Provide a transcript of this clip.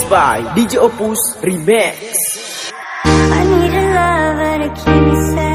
mixed by DJ Opus Remix I need a lover to keep me safe.